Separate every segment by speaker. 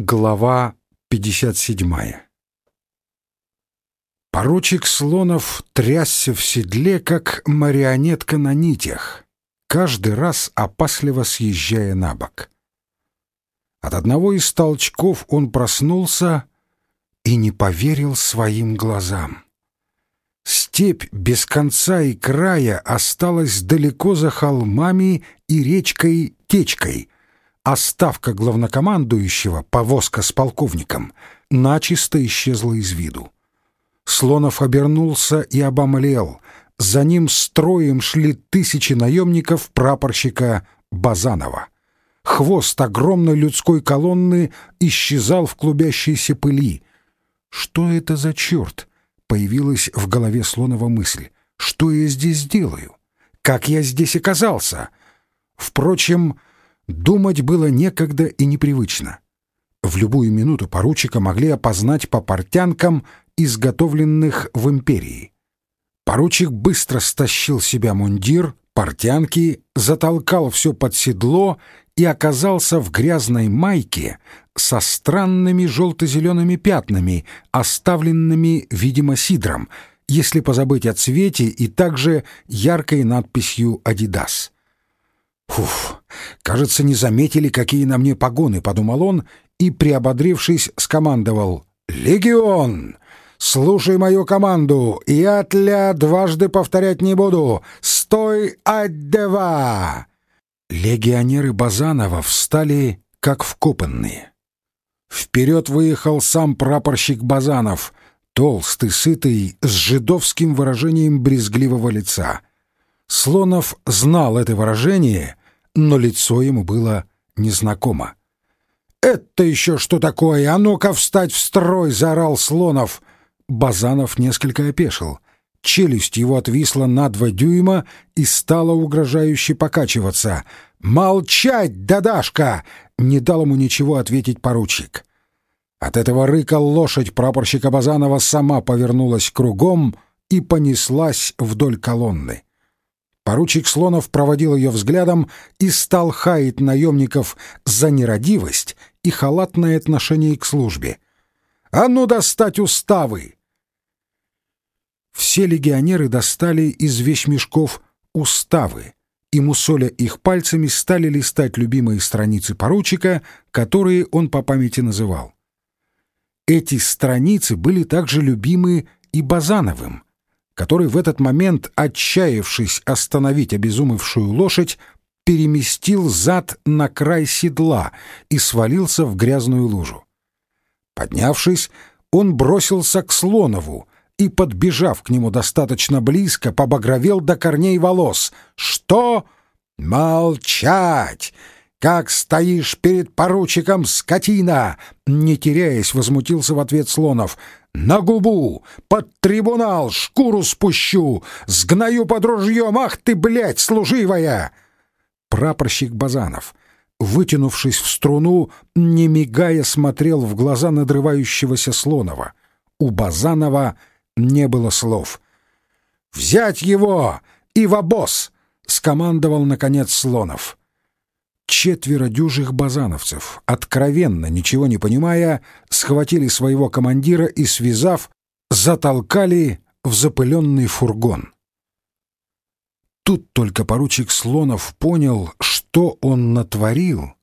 Speaker 1: Глава 57 Поручик Слонов трясся в седле, как марионетка на нитях, каждый раз опасливо съезжая на бок. От одного из толчков он проснулся и не поверил своим глазам. Степь без конца и края осталась далеко за холмами и речкой-течкой — а ставка главнокомандующего, повозка с полковником, начисто исчезла из виду. Слонов обернулся и обомлел. За ним строем шли тысячи наемников прапорщика Базанова. Хвост огромной людской колонны исчезал в клубящейся пыли. «Что это за черт?» — появилась в голове Слонова мысль. «Что я здесь делаю? Как я здесь оказался?» Впрочем, Думать было некогда и непривычно. В любую минуту поручика могли опознать по портянкам, изготовленных в империи. Поручик быстро стащил себя мундир, портянки, затолкал все под седло и оказался в грязной майке со странными желто-зелеными пятнами, оставленными, видимо, сидром, если позабыть о цвете и также яркой надписью «Адидас». Фуф, кажется, не заметили, какие на мне погоны, подумал он и, приободрившись, скомандовал «Легион!» «Слушай мою команду, я тля дважды повторять не буду. Стой, аддева!» Легионеры Базанова встали, как вкопанные. Вперед выехал сам прапорщик Базанов, толстый, сытый, с жидовским выражением брезгливого лица. Слонов знал это выражение но лицо ему было незнакомо. «Это еще что такое? А ну-ка встать в строй!» — заорал Слонов. Базанов несколько опешил. Челюсть его отвисла на два дюйма и стала угрожающе покачиваться. «Молчать, Дадашка!» — не дал ему ничего ответить поручик. От этого рыка лошадь прапорщика Базанова сама повернулась кругом и понеслась вдоль колонны. Поручик Слонов проводил ее взглядом и стал хаять наемников за нерадивость и халатное отношение к службе. «А ну достать уставы!» Все легионеры достали из вещмешков уставы и, мусоля их пальцами, стали листать любимые страницы поручика, которые он по памяти называл. Эти страницы были также любимы и Базановым — который в этот момент, отчаявшись остановить обезумевшую лошадь, переместил зад на край седла и свалился в грязную лужу. Поднявшись, он бросился к Слонову и, подбежав к нему достаточно близко, побагровел до корней волос. «Что? Молчать! Как стоишь перед поручиком, скотина!» Не теряясь, возмутился в ответ Слонов. На губу! Под трибунал! Шкуру спущу! Сгною под ружьем! Ах ты, блядь, служивая!» Прапорщик Базанов, вытянувшись в струну, не мигая, смотрел в глаза надрывающегося Слонова. У Базанова не было слов. «Взять его! И в обоз!» — скомандовал, наконец, Слонов. Четверо дюжих базановцев, откровенно ничего не понимая, схватили своего командира и, связав, затолкали в запыленный фургон. Тут только поручик Слонов понял, что он натворил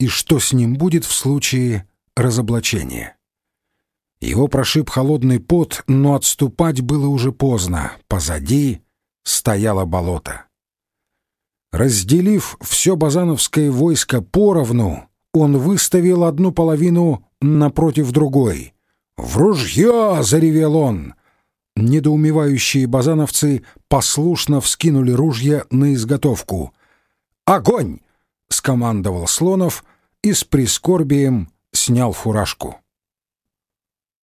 Speaker 1: и что с ним будет в случае разоблачения. Его прошиб холодный пот, но отступать было уже поздно. Позади стояло болото. Разделив все базановское войско поровну, он выставил одну половину напротив другой. «В ружье!» — заревел он. Недоумевающие базановцы послушно вскинули ружья на изготовку. «Огонь!» — скомандовал Слонов и с прискорбием снял фуражку.